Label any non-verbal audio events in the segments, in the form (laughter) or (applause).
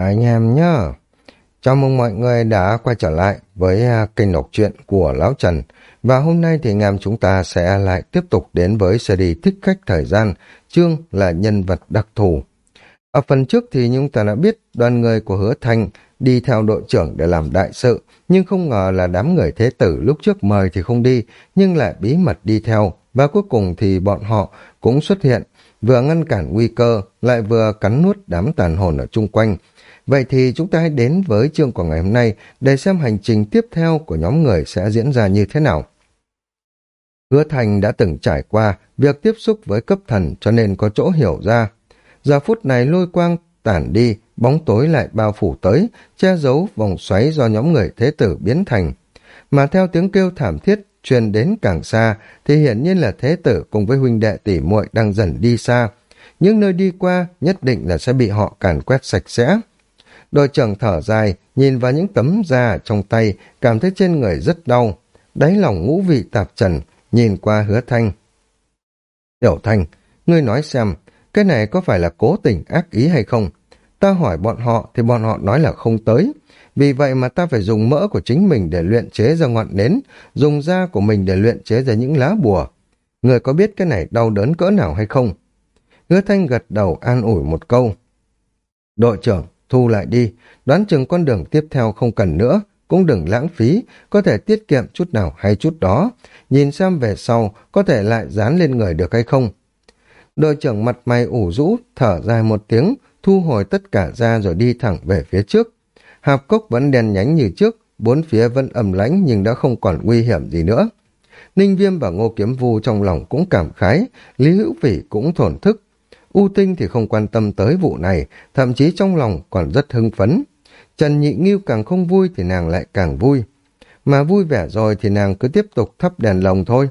anh em nhá. Chào mừng mọi người đã quay trở lại với à, kênh đọc truyện của Lão Trần. Và hôm nay thì anh em chúng ta sẽ lại tiếp tục đến với series Thích Khách Thời Gian, chương là nhân vật đặc thù. Ở phần trước thì chúng ta đã biết đoàn người của Hứa thành đi theo đội trưởng để làm đại sự, nhưng không ngờ là đám người thế tử lúc trước mời thì không đi, nhưng lại bí mật đi theo, và cuối cùng thì bọn họ cũng xuất hiện, vừa ngăn cản nguy cơ, lại vừa cắn nuốt đám tàn hồn ở chung quanh. Vậy thì chúng ta hãy đến với chương của ngày hôm nay để xem hành trình tiếp theo của nhóm người sẽ diễn ra như thế nào. Hứa Thành đã từng trải qua việc tiếp xúc với cấp thần cho nên có chỗ hiểu ra. Giờ phút này lôi quang tản đi, bóng tối lại bao phủ tới, che giấu vòng xoáy do nhóm người thế tử biến thành. Mà theo tiếng kêu thảm thiết truyền đến càng xa thì hiển nhiên là thế tử cùng với huynh đệ tỷ muội đang dần đi xa. Những nơi đi qua nhất định là sẽ bị họ càn quét sạch sẽ. Đội trưởng thở dài, nhìn vào những tấm da trong tay, cảm thấy trên người rất đau. Đáy lòng ngũ vị tạp trần, nhìn qua hứa thanh. Tiểu thanh, ngươi nói xem, cái này có phải là cố tình ác ý hay không? Ta hỏi bọn họ thì bọn họ nói là không tới. Vì vậy mà ta phải dùng mỡ của chính mình để luyện chế ra ngọn nến, dùng da của mình để luyện chế ra những lá bùa. Người có biết cái này đau đớn cỡ nào hay không? Hứa Thanh gật đầu an ủi một câu. Đội trưởng, thu lại đi, đoán chừng con đường tiếp theo không cần nữa, cũng đừng lãng phí, có thể tiết kiệm chút nào hay chút đó, nhìn xem về sau có thể lại dán lên người được hay không. Đội trưởng mặt mày ủ rũ, thở dài một tiếng, thu hồi tất cả ra rồi đi thẳng về phía trước. Hạp cốc vẫn đen nhánh như trước, bốn phía vẫn ẩm lãnh nhưng đã không còn nguy hiểm gì nữa. Ninh Viêm và Ngô Kiếm Vu trong lòng cũng cảm khái, Lý Hữu Phỉ cũng thổn thức. U Tinh thì không quan tâm tới vụ này, thậm chí trong lòng còn rất hưng phấn. Trần Nhị Nghiêu càng không vui thì nàng lại càng vui. Mà vui vẻ rồi thì nàng cứ tiếp tục thắp đèn lồng thôi.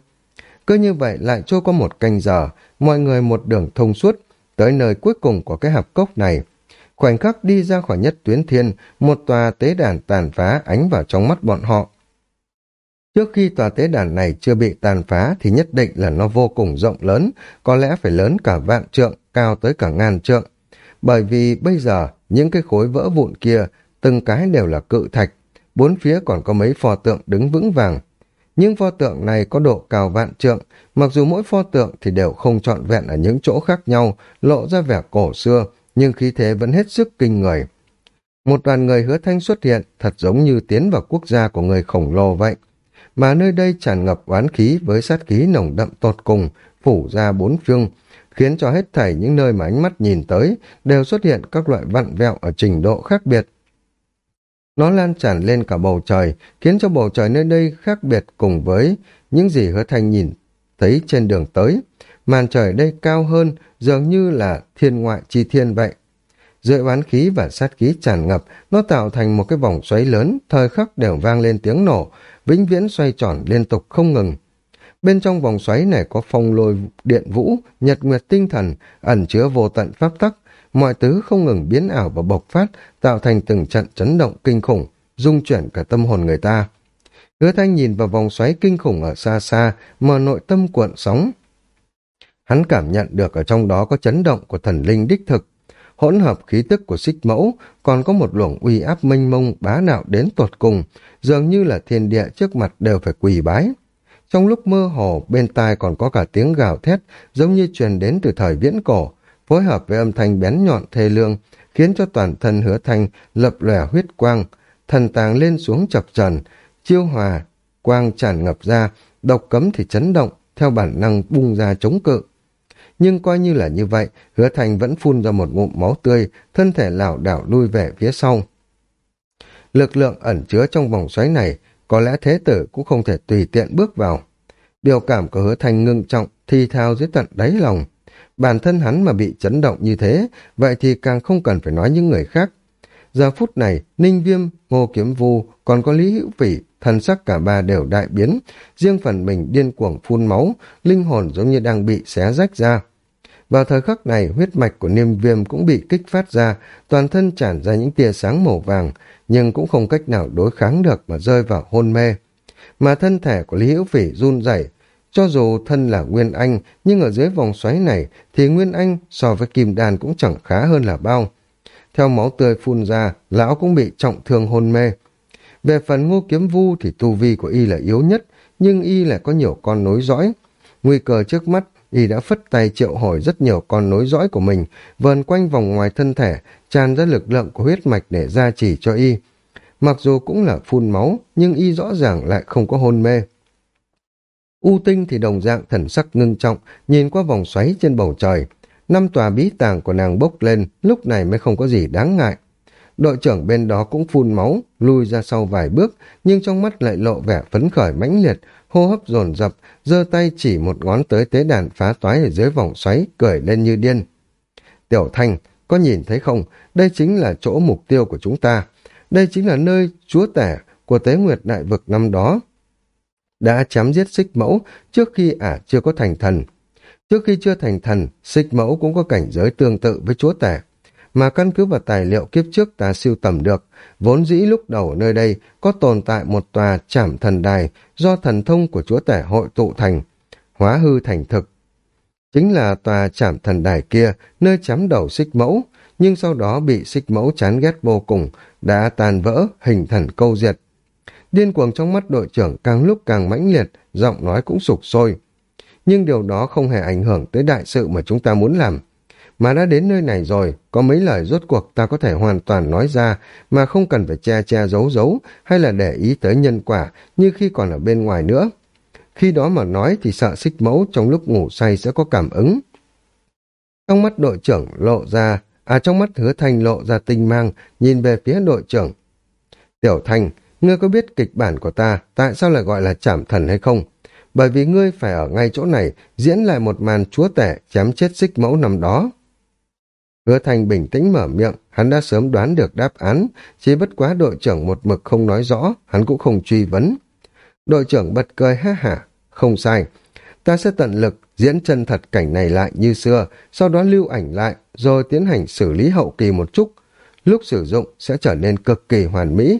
Cứ như vậy lại trôi qua một canh giờ, mọi người một đường thông suốt, tới nơi cuối cùng của cái hạp cốc này. Khoảnh khắc đi ra khỏi nhất tuyến thiên, một tòa tế đàn tàn phá ánh vào trong mắt bọn họ. Trước khi tòa tế đàn này chưa bị tàn phá thì nhất định là nó vô cùng rộng lớn, có lẽ phải lớn cả vạn trượng, cao tới cả ngàn trượng. Bởi vì bây giờ những cái khối vỡ vụn kia, từng cái đều là cự thạch, bốn phía còn có mấy pho tượng đứng vững vàng. Những pho tượng này có độ cao vạn trượng, mặc dù mỗi pho tượng thì đều không trọn vẹn ở những chỗ khác nhau, lộ ra vẻ cổ xưa, nhưng khí thế vẫn hết sức kinh người. Một đoàn người hứa thanh xuất hiện, thật giống như tiến vào quốc gia của người khổng lồ vậy. Mà nơi đây tràn ngập oán khí với sát khí nồng đậm tột cùng, phủ ra bốn phương, khiến cho hết thảy những nơi mà ánh mắt nhìn tới đều xuất hiện các loại vặn vẹo ở trình độ khác biệt. Nó lan tràn lên cả bầu trời, khiến cho bầu trời nơi đây khác biệt cùng với những gì hứa thanh nhìn thấy trên đường tới. Màn trời đây cao hơn, dường như là thiên ngoại chi thiên vậy. Dưới oán khí và sát khí tràn ngập, nó tạo thành một cái vòng xoáy lớn, thời khắc đều vang lên tiếng nổ, vĩnh viễn xoay tròn liên tục không ngừng. Bên trong vòng xoáy này có phong lôi điện vũ, nhật nguyệt tinh thần, ẩn chứa vô tận pháp tắc, mọi thứ không ngừng biến ảo và bộc phát, tạo thành từng trận chấn động kinh khủng, dung chuyển cả tâm hồn người ta. Hứa thanh nhìn vào vòng xoáy kinh khủng ở xa xa, mở nội tâm cuộn sóng. Hắn cảm nhận được ở trong đó có chấn động của thần linh đích thực, hỗn hợp khí tức của xích mẫu, còn có một luồng uy áp mênh mông bá đạo đến tột cùng, dường như là thiên địa trước mặt đều phải quỳ bái. Trong lúc mơ hồ, bên tai còn có cả tiếng gào thét, giống như truyền đến từ thời viễn cổ, phối hợp với âm thanh bén nhọn thê lương, khiến cho toàn thân hứa thanh lập lòe huyết quang, thần tàng lên xuống chập trần, chiêu hòa, quang tràn ngập ra, độc cấm thì chấn động, theo bản năng bung ra chống cự. Nhưng coi như là như vậy, hứa thành vẫn phun ra một ngụm máu tươi, thân thể lảo đảo lui về phía sau. Lực lượng ẩn chứa trong vòng xoáy này, có lẽ thế tử cũng không thể tùy tiện bước vào. Biểu cảm của hứa thành ngưng trọng, thi thao dưới tận đáy lòng. Bản thân hắn mà bị chấn động như thế, vậy thì càng không cần phải nói những người khác. Giờ phút này, Ninh Viêm, Ngô Kiếm Vu, còn có Lý Hữu Phỉ, thần sắc cả ba đều đại biến, riêng phần mình điên cuồng phun máu, linh hồn giống như đang bị xé rách ra. Vào thời khắc này, huyết mạch của niêm viêm cũng bị kích phát ra, toàn thân tràn ra những tia sáng màu vàng, nhưng cũng không cách nào đối kháng được mà rơi vào hôn mê. Mà thân thể của Lý Hữu Phỉ run rẩy cho dù thân là Nguyên Anh, nhưng ở dưới vòng xoáy này thì Nguyên Anh so với Kim Đan cũng chẳng khá hơn là bao. theo máu tươi phun ra, lão cũng bị trọng thương hôn mê. Về phần ngô kiếm vu thì tu vi của y là yếu nhất, nhưng y lại có nhiều con nối dõi. Nguy cơ trước mắt, y đã phất tay triệu hồi rất nhiều con nối dõi của mình, vờn quanh vòng ngoài thân thể, tràn ra lực lượng của huyết mạch để gia trì cho y. Mặc dù cũng là phun máu, nhưng y rõ ràng lại không có hôn mê. U tinh thì đồng dạng thần sắc ngưng trọng, nhìn qua vòng xoáy trên bầu trời. Năm tòa bí tàng của nàng bốc lên, lúc này mới không có gì đáng ngại. Đội trưởng bên đó cũng phun máu, lui ra sau vài bước, nhưng trong mắt lại lộ vẻ phấn khởi mãnh liệt, hô hấp dồn dập, giơ tay chỉ một ngón tới tế đàn phá toái ở dưới vòng xoáy, cười lên như điên. Tiểu Thanh, có nhìn thấy không? Đây chính là chỗ mục tiêu của chúng ta. Đây chính là nơi chúa tể của tế nguyệt đại vực năm đó. Đã chém giết xích mẫu trước khi ả chưa có thành thần. Trước khi chưa thành thần, xích mẫu cũng có cảnh giới tương tự với chúa tể. Mà căn cứ vào tài liệu kiếp trước ta siêu tầm được, vốn dĩ lúc đầu nơi đây có tồn tại một tòa trảm thần đài do thần thông của chúa tể hội tụ thành, hóa hư thành thực. Chính là tòa trảm thần đài kia, nơi chấm đầu xích mẫu, nhưng sau đó bị xích mẫu chán ghét vô cùng, đã tàn vỡ, hình thần câu diệt. Điên cuồng trong mắt đội trưởng càng lúc càng mãnh liệt, giọng nói cũng sụp sôi. Nhưng điều đó không hề ảnh hưởng tới đại sự mà chúng ta muốn làm. Mà đã đến nơi này rồi, có mấy lời rốt cuộc ta có thể hoàn toàn nói ra mà không cần phải che che giấu giấu hay là để ý tới nhân quả như khi còn ở bên ngoài nữa. Khi đó mà nói thì sợ xích mẫu trong lúc ngủ say sẽ có cảm ứng. Trong mắt đội trưởng lộ ra, à trong mắt hứa thanh lộ ra tinh mang, nhìn về phía đội trưởng. Tiểu thanh, ngươi có biết kịch bản của ta tại sao lại gọi là chảm thần hay không? Bởi vì ngươi phải ở ngay chỗ này diễn lại một màn chúa tể chém chết xích mẫu năm đó. Hứa Thành bình tĩnh mở miệng, hắn đã sớm đoán được đáp án, chỉ bất quá đội trưởng một mực không nói rõ, hắn cũng không truy vấn. Đội trưởng bật cười ha hả, không sai. Ta sẽ tận lực diễn chân thật cảnh này lại như xưa, sau đó lưu ảnh lại, rồi tiến hành xử lý hậu kỳ một chút. Lúc sử dụng sẽ trở nên cực kỳ hoàn mỹ.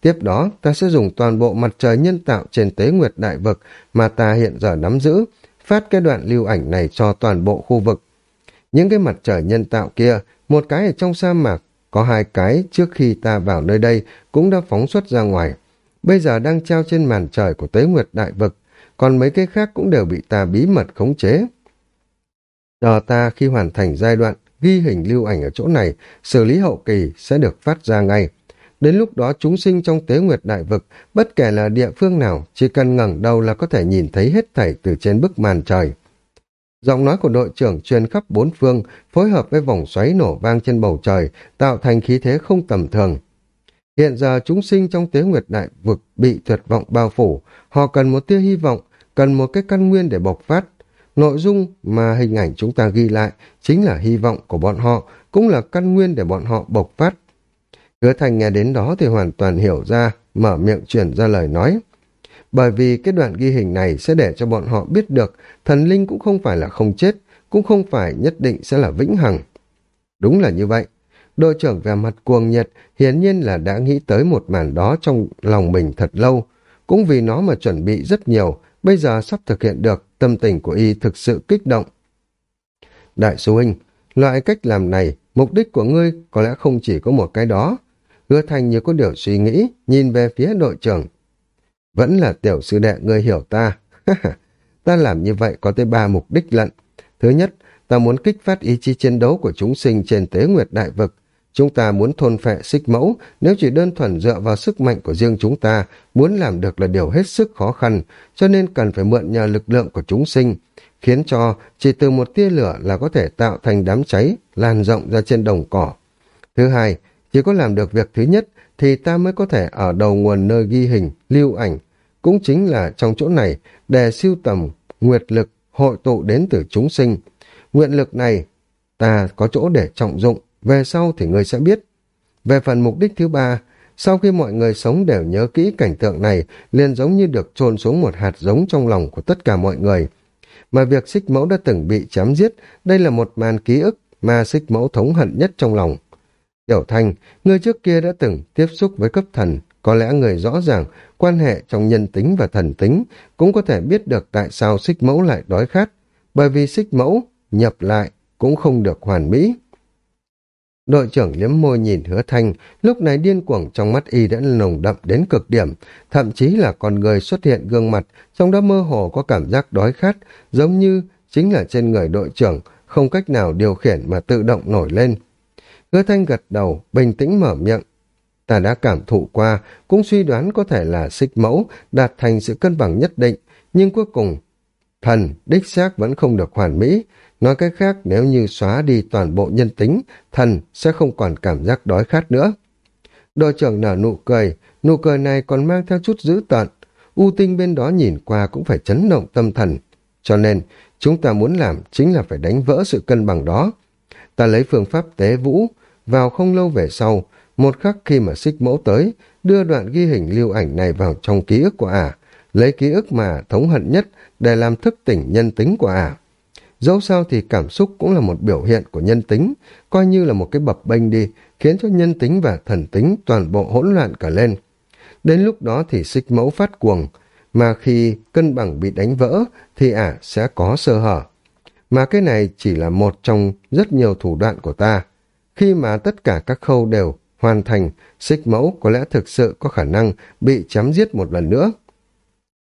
Tiếp đó, ta sẽ dùng toàn bộ mặt trời nhân tạo trên tế nguyệt đại vực mà ta hiện giờ nắm giữ, phát cái đoạn lưu ảnh này cho toàn bộ khu vực. Những cái mặt trời nhân tạo kia, một cái ở trong sa mạc, có hai cái trước khi ta vào nơi đây cũng đã phóng xuất ra ngoài. Bây giờ đang treo trên màn trời của Tế Nguyệt Đại Vực, còn mấy cái khác cũng đều bị ta bí mật khống chế. Chờ ta khi hoàn thành giai đoạn ghi hình lưu ảnh ở chỗ này, xử lý hậu kỳ sẽ được phát ra ngay. Đến lúc đó chúng sinh trong tế nguyệt đại vực, bất kể là địa phương nào, chỉ cần ngẩng đầu là có thể nhìn thấy hết thảy từ trên bức màn trời. Giọng nói của đội trưởng truyền khắp bốn phương, phối hợp với vòng xoáy nổ vang trên bầu trời, tạo thành khí thế không tầm thường. Hiện giờ chúng sinh trong tế nguyệt đại vực bị tuyệt vọng bao phủ, họ cần một tia hy vọng, cần một cái căn nguyên để bộc phát. Nội dung mà hình ảnh chúng ta ghi lại chính là hy vọng của bọn họ, cũng là căn nguyên để bọn họ bộc phát. Hứa Thành nghe đến đó thì hoàn toàn hiểu ra, mở miệng chuyển ra lời nói bởi vì cái đoạn ghi hình này sẽ để cho bọn họ biết được thần linh cũng không phải là không chết, cũng không phải nhất định sẽ là vĩnh hằng. Đúng là như vậy. Đội trưởng về mặt cuồng nhiệt hiển nhiên là đã nghĩ tới một màn đó trong lòng mình thật lâu. Cũng vì nó mà chuẩn bị rất nhiều, bây giờ sắp thực hiện được, tâm tình của y thực sự kích động. Đại sư huynh, loại cách làm này, mục đích của ngươi có lẽ không chỉ có một cái đó. Hứa thành như có điều suy nghĩ, nhìn về phía đội trưởng. Vẫn là tiểu sư đệ ngươi hiểu ta. (laughs) ta làm như vậy có tới ba mục đích lận. Thứ nhất, ta muốn kích phát ý chí chiến đấu của chúng sinh trên tế nguyệt đại vực. Chúng ta muốn thôn phệ xích mẫu, nếu chỉ đơn thuần dựa vào sức mạnh của riêng chúng ta, muốn làm được là điều hết sức khó khăn, cho nên cần phải mượn nhờ lực lượng của chúng sinh, khiến cho chỉ từ một tia lửa là có thể tạo thành đám cháy, lan rộng ra trên đồng cỏ. Thứ hai, chỉ có làm được việc thứ nhất thì ta mới có thể ở đầu nguồn nơi ghi hình, lưu ảnh, cũng chính là trong chỗ này để siêu tầm nguyệt lực hội tụ đến từ chúng sinh. Nguyện lực này ta có chỗ để trọng dụng, về sau thì ngươi sẽ biết. Về phần mục đích thứ ba, sau khi mọi người sống đều nhớ kỹ cảnh tượng này, liền giống như được trôn xuống một hạt giống trong lòng của tất cả mọi người. Mà việc xích mẫu đã từng bị chém giết, đây là một màn ký ức mà xích mẫu thống hận nhất trong lòng. Tiểu Thanh, người trước kia đã từng tiếp xúc với cấp thần, có lẽ người rõ ràng quan hệ trong nhân tính và thần tính cũng có thể biết được tại sao xích mẫu lại đói khát, bởi vì xích mẫu nhập lại cũng không được hoàn mỹ. Đội trưởng liếm môi nhìn hứa thanh, lúc này điên cuồng trong mắt y đã nồng đậm đến cực điểm, thậm chí là con người xuất hiện gương mặt, trong đó mơ hồ có cảm giác đói khát, giống như chính là trên người đội trưởng, không cách nào điều khiển mà tự động nổi lên. Hứa thanh gật đầu, bình tĩnh mở miệng. Ta đã cảm thụ qua, cũng suy đoán có thể là xích mẫu, đạt thành sự cân bằng nhất định, nhưng cuối cùng, thần, đích xác vẫn không được hoàn mỹ, Nói cách khác, nếu như xóa đi toàn bộ nhân tính, thần sẽ không còn cảm giác đói khát nữa. Đội trưởng nở nụ cười, nụ cười này còn mang theo chút dữ tợn. U tinh bên đó nhìn qua cũng phải chấn động tâm thần. Cho nên, chúng ta muốn làm chính là phải đánh vỡ sự cân bằng đó. Ta lấy phương pháp tế vũ, vào không lâu về sau, một khắc khi mà xích mẫu tới, đưa đoạn ghi hình lưu ảnh này vào trong ký ức của ả, lấy ký ức mà thống hận nhất để làm thức tỉnh nhân tính của ả. Dẫu sao thì cảm xúc cũng là một biểu hiện của nhân tính, coi như là một cái bập bênh đi, khiến cho nhân tính và thần tính toàn bộ hỗn loạn cả lên. Đến lúc đó thì xích mẫu phát cuồng, mà khi cân bằng bị đánh vỡ thì ả sẽ có sơ hở. Mà cái này chỉ là một trong rất nhiều thủ đoạn của ta. Khi mà tất cả các khâu đều hoàn thành, xích mẫu có lẽ thực sự có khả năng bị chém giết một lần nữa.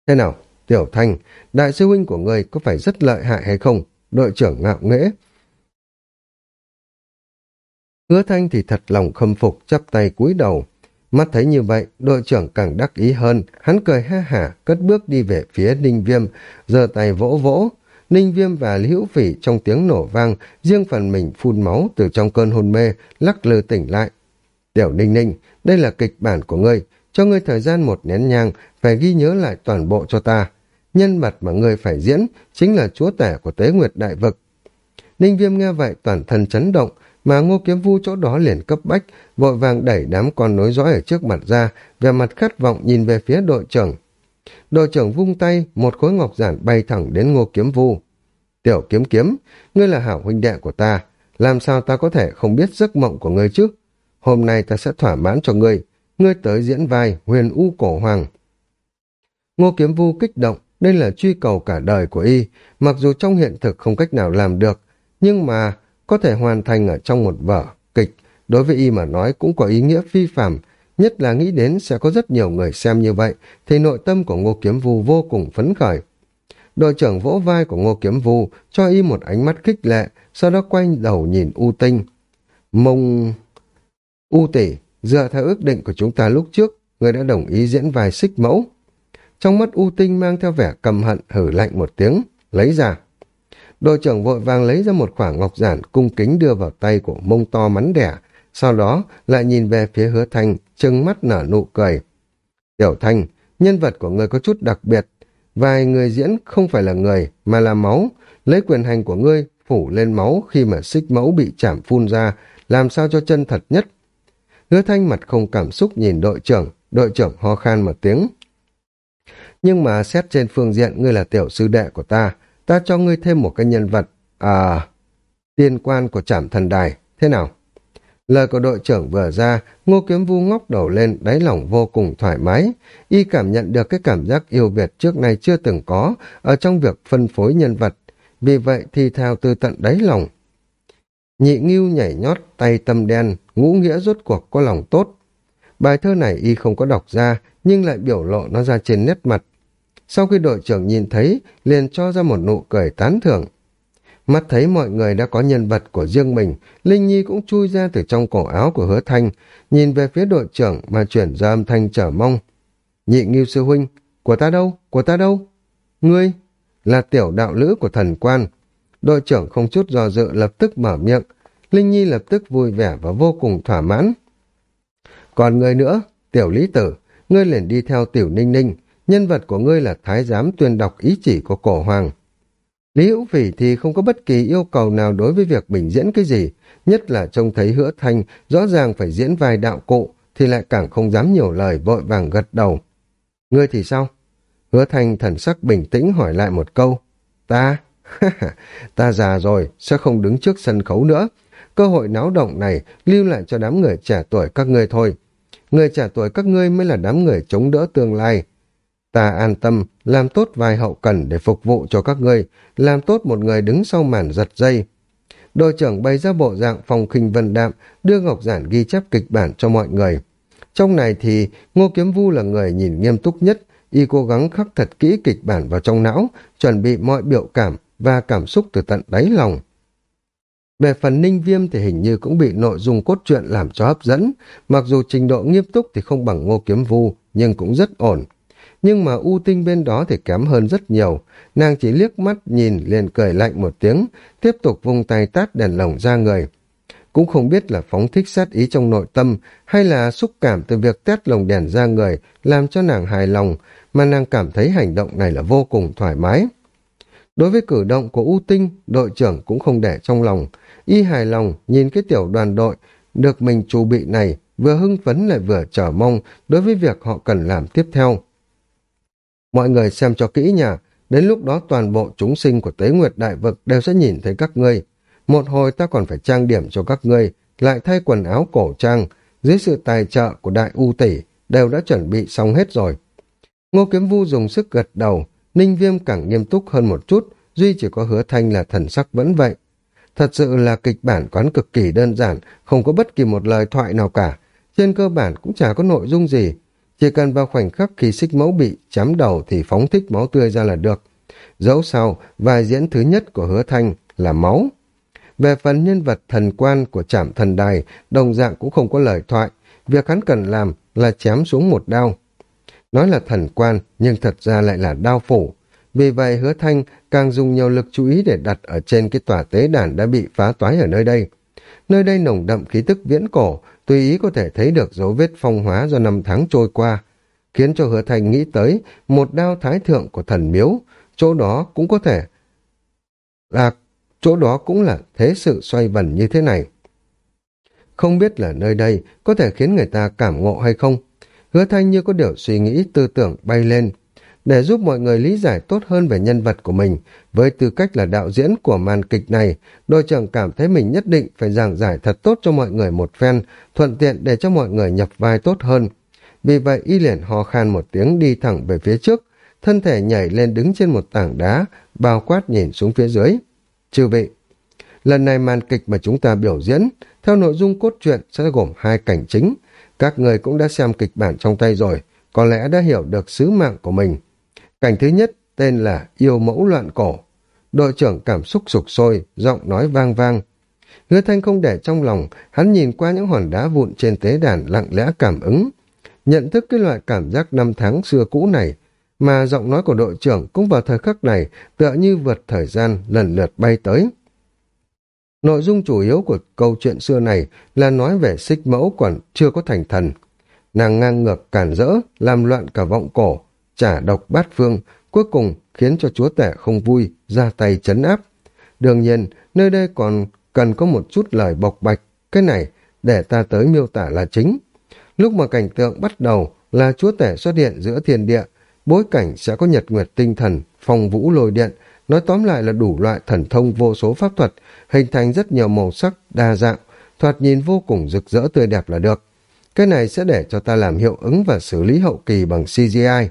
Thế nào, Tiểu Thanh, đại sư huynh của ngươi có phải rất lợi hại hay không? đội trưởng ngạo nghễ. Hứa thanh thì thật lòng khâm phục, chắp tay cúi đầu. Mắt thấy như vậy, đội trưởng càng đắc ý hơn, hắn cười ha hả, cất bước đi về phía Ninh Viêm, giơ tay vỗ vỗ. Ninh Viêm và Lý Hữu Phỉ trong tiếng nổ vang, riêng phần mình phun máu từ trong cơn hôn mê, lắc lư tỉnh lại. Tiểu Ninh Ninh, đây là kịch bản của ngươi, cho ngươi thời gian một nén nhang, phải ghi nhớ lại toàn bộ cho ta nhân vật mà ngươi phải diễn chính là chúa tể của tế nguyệt đại vực. Ninh viêm nghe vậy toàn thân chấn động, mà ngô kiếm vu chỗ đó liền cấp bách, vội vàng đẩy đám con nối dõi ở trước mặt ra, về mặt khát vọng nhìn về phía đội trưởng. Đội trưởng vung tay, một khối ngọc giản bay thẳng đến ngô kiếm vu. Tiểu kiếm kiếm, ngươi là hảo huynh đệ của ta, làm sao ta có thể không biết giấc mộng của ngươi chứ? Hôm nay ta sẽ thỏa mãn cho ngươi, ngươi tới diễn vai huyền u cổ hoàng. Ngô kiếm vu kích động, đây là truy cầu cả đời của y, mặc dù trong hiện thực không cách nào làm được, nhưng mà có thể hoàn thành ở trong một vở, kịch, đối với y mà nói cũng có ý nghĩa phi phạm, nhất là nghĩ đến sẽ có rất nhiều người xem như vậy, thì nội tâm của Ngô Kiếm Vu vô cùng phấn khởi. Đội trưởng vỗ vai của Ngô Kiếm Vu cho y một ánh mắt khích lệ, sau đó quay đầu nhìn U Tinh. Mông... U tỷ, dựa theo ước định của chúng ta lúc trước, người đã đồng ý diễn vai xích mẫu. Trong mắt U Tinh mang theo vẻ cầm hận hử lạnh một tiếng, lấy ra. Đội trưởng vội vàng lấy ra một khoảng ngọc giản cung kính đưa vào tay của mông to mắn đẻ, sau đó lại nhìn về phía hứa thanh, trừng mắt nở nụ cười. Tiểu thanh, nhân vật của ngươi có chút đặc biệt, vài người diễn không phải là người mà là máu, lấy quyền hành của ngươi phủ lên máu khi mà xích mẫu bị chạm phun ra, làm sao cho chân thật nhất. Hứa thanh mặt không cảm xúc nhìn đội trưởng, đội trưởng ho khan một tiếng. Nhưng mà xét trên phương diện ngươi là tiểu sư đệ của ta, ta cho ngươi thêm một cái nhân vật, à, tiên quan của trảm thần đài, thế nào? Lời của đội trưởng vừa ra, ngô kiếm vu ngóc đầu lên, đáy lòng vô cùng thoải mái. Y cảm nhận được cái cảm giác yêu Việt trước nay chưa từng có ở trong việc phân phối nhân vật. Vì vậy thì theo từ tận đáy lòng. Nhị nghiêu nhảy nhót, tay tâm đen, ngũ nghĩa rốt cuộc có lòng tốt. Bài thơ này Y không có đọc ra, nhưng lại biểu lộ nó ra trên nét mặt. Sau khi đội trưởng nhìn thấy, liền cho ra một nụ cười tán thưởng. Mắt thấy mọi người đã có nhân vật của riêng mình, Linh Nhi cũng chui ra từ trong cổ áo của hứa thanh, nhìn về phía đội trưởng mà chuyển ra âm thanh trở mong. Nhị nghiêu sư huynh, của ta đâu, của ta đâu? Ngươi, là tiểu đạo lữ của thần quan. Đội trưởng không chút do dự lập tức mở miệng, Linh Nhi lập tức vui vẻ và vô cùng thỏa mãn. Còn người nữa, tiểu lý tử, ngươi liền đi theo tiểu ninh ninh, nhân vật của ngươi là thái giám tuyên đọc ý chỉ của cổ hoàng. Lý Hữu Phỉ thì không có bất kỳ yêu cầu nào đối với việc bình diễn cái gì, nhất là trông thấy hứa thanh rõ ràng phải diễn vai đạo cụ, thì lại càng không dám nhiều lời vội vàng gật đầu. Ngươi thì sao? Hứa thanh thần sắc bình tĩnh hỏi lại một câu. Ta? (laughs) ta già rồi, sẽ không đứng trước sân khấu nữa. Cơ hội náo động này lưu lại cho đám người trẻ tuổi các ngươi thôi. Người trẻ tuổi các ngươi mới là đám người chống đỡ tương lai, Ta an tâm, làm tốt vài hậu cần để phục vụ cho các ngươi, làm tốt một người đứng sau màn giật dây. đội trưởng bày ra bộ dạng phòng khinh vân đạm, đưa Ngọc Giản ghi chép kịch bản cho mọi người. Trong này thì Ngô Kiếm Vu là người nhìn nghiêm túc nhất, y cố gắng khắc thật kỹ kịch bản vào trong não, chuẩn bị mọi biểu cảm và cảm xúc từ tận đáy lòng. Về phần ninh viêm thì hình như cũng bị nội dung cốt truyện làm cho hấp dẫn, mặc dù trình độ nghiêm túc thì không bằng ngô kiếm vu, nhưng cũng rất ổn. Nhưng mà U Tinh bên đó thì kém hơn rất nhiều, nàng chỉ liếc mắt nhìn liền cười lạnh một tiếng, tiếp tục vung tay tát đèn lồng ra người. Cũng không biết là phóng thích sát ý trong nội tâm hay là xúc cảm từ việc tét lồng đèn ra người làm cho nàng hài lòng, mà nàng cảm thấy hành động này là vô cùng thoải mái. Đối với cử động của U Tinh, đội trưởng cũng không để trong lòng, y hài lòng nhìn cái tiểu đoàn đội được mình chủ bị này vừa hưng phấn lại vừa chờ mong đối với việc họ cần làm tiếp theo. Mọi người xem cho kỹ nhà, đến lúc đó toàn bộ chúng sinh của Tế Nguyệt Đại Vực đều sẽ nhìn thấy các ngươi. Một hồi ta còn phải trang điểm cho các ngươi, lại thay quần áo cổ trang, dưới sự tài trợ của Đại U Tỷ, đều đã chuẩn bị xong hết rồi. Ngô Kiếm Vu dùng sức gật đầu, Ninh Viêm càng nghiêm túc hơn một chút, duy chỉ có hứa thanh là thần sắc vẫn vậy. Thật sự là kịch bản quán cực kỳ đơn giản, không có bất kỳ một lời thoại nào cả. Trên cơ bản cũng chả có nội dung gì. Chỉ cần vào khoảnh khắc khi xích mẫu bị chém đầu thì phóng thích máu tươi ra là được. Dẫu sao, vài diễn thứ nhất của hứa thanh là máu. Về phần nhân vật thần quan của trảm thần đài, đồng dạng cũng không có lời thoại. Việc hắn cần làm là chém xuống một đao. Nói là thần quan, nhưng thật ra lại là đao phủ. Vì vậy hứa thanh càng dùng nhiều lực chú ý để đặt ở trên cái tòa tế đàn đã bị phá toái ở nơi đây. Nơi đây nồng đậm khí tức viễn cổ, tùy ý có thể thấy được dấu vết phong hóa do năm tháng trôi qua, khiến cho hứa thanh nghĩ tới một đao thái thượng của thần miếu, chỗ đó cũng có thể là chỗ đó cũng là thế sự xoay vần như thế này. Không biết là nơi đây có thể khiến người ta cảm ngộ hay không? Hứa thanh như có điều suy nghĩ tư tưởng bay lên, để giúp mọi người lý giải tốt hơn về nhân vật của mình. Với tư cách là đạo diễn của màn kịch này, đội trưởng cảm thấy mình nhất định phải giảng giải thật tốt cho mọi người một phen, thuận tiện để cho mọi người nhập vai tốt hơn. Vì vậy y liền ho khan một tiếng đi thẳng về phía trước, thân thể nhảy lên đứng trên một tảng đá, bao quát nhìn xuống phía dưới. Chư vị, lần này màn kịch mà chúng ta biểu diễn, theo nội dung cốt truyện sẽ gồm hai cảnh chính. Các người cũng đã xem kịch bản trong tay rồi, có lẽ đã hiểu được sứ mạng của mình. Cảnh thứ nhất tên là Yêu mẫu loạn cổ. Đội trưởng cảm xúc sục sôi, giọng nói vang vang. Hứa thanh không để trong lòng, hắn nhìn qua những hòn đá vụn trên tế đàn lặng lẽ cảm ứng. Nhận thức cái loại cảm giác năm tháng xưa cũ này, mà giọng nói của đội trưởng cũng vào thời khắc này tựa như vượt thời gian lần lượt bay tới. Nội dung chủ yếu của câu chuyện xưa này là nói về xích mẫu còn chưa có thành thần. Nàng ngang ngược cản rỡ, làm loạn cả vọng cổ, trả độc bát phương, cuối cùng khiến cho chúa tể không vui, ra tay chấn áp. Đương nhiên, nơi đây còn cần có một chút lời bộc bạch, cái này để ta tới miêu tả là chính. Lúc mà cảnh tượng bắt đầu là chúa tể xuất hiện giữa thiên địa, bối cảnh sẽ có nhật nguyệt tinh thần, phong vũ lôi điện, nói tóm lại là đủ loại thần thông vô số pháp thuật, hình thành rất nhiều màu sắc, đa dạng, thoạt nhìn vô cùng rực rỡ tươi đẹp là được. Cái này sẽ để cho ta làm hiệu ứng và xử lý hậu kỳ bằng CGI.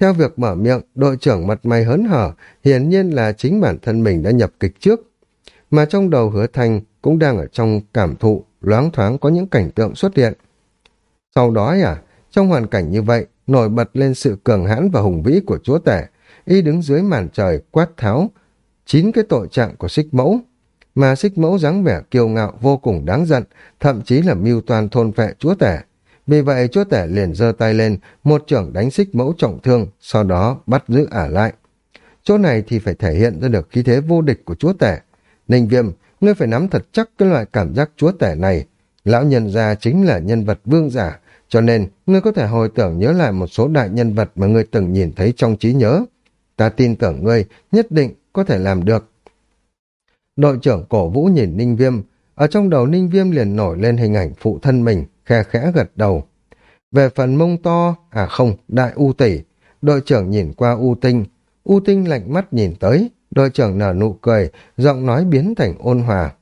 Theo việc mở miệng, đội trưởng mặt mày hớn hở, hiển nhiên là chính bản thân mình đã nhập kịch trước. Mà trong đầu hứa thanh cũng đang ở trong cảm thụ, loáng thoáng có những cảnh tượng xuất hiện. Sau đó à, trong hoàn cảnh như vậy, nổi bật lên sự cường hãn và hùng vĩ của chúa tể, y đứng dưới màn trời quát tháo, chín cái tội trạng của xích mẫu. Mà xích mẫu dáng vẻ kiêu ngạo vô cùng đáng giận, thậm chí là mưu toàn thôn phệ chúa tể. Vì vậy chúa tể liền giơ tay lên, một trưởng đánh xích mẫu trọng thương, sau đó bắt giữ ả lại. Chỗ này thì phải thể hiện ra được khí thế vô địch của chúa tể. Ninh viêm, ngươi phải nắm thật chắc cái loại cảm giác chúa tể này. Lão nhân gia chính là nhân vật vương giả, cho nên ngươi có thể hồi tưởng nhớ lại một số đại nhân vật mà ngươi từng nhìn thấy trong trí nhớ. Ta tin tưởng ngươi nhất định có thể làm được. Đội trưởng cổ vũ nhìn Ninh Viêm, ở trong đầu Ninh Viêm liền nổi lên hình ảnh phụ thân mình, khe khẽ gật đầu. Về phần mông to, à không, đại U tỷ, đội trưởng nhìn qua U tinh, U tinh lạnh mắt nhìn tới, đội trưởng nở nụ cười, giọng nói biến thành ôn hòa.